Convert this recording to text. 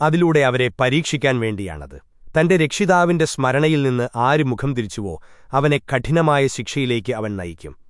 അതിലൂടെ അവരെ പരീക്ഷിക്കാൻ വേണ്ടിയാണത്. തന്റെ രക്ഷിതാവിന്റെ സ്മരണയിൽ നിന്ന് ആര് മുഖം തിരിച്ചുവോ അവനെ കഠിനമായ ശിക്ഷയിലേക്ക് അവൻ നയിക്കും.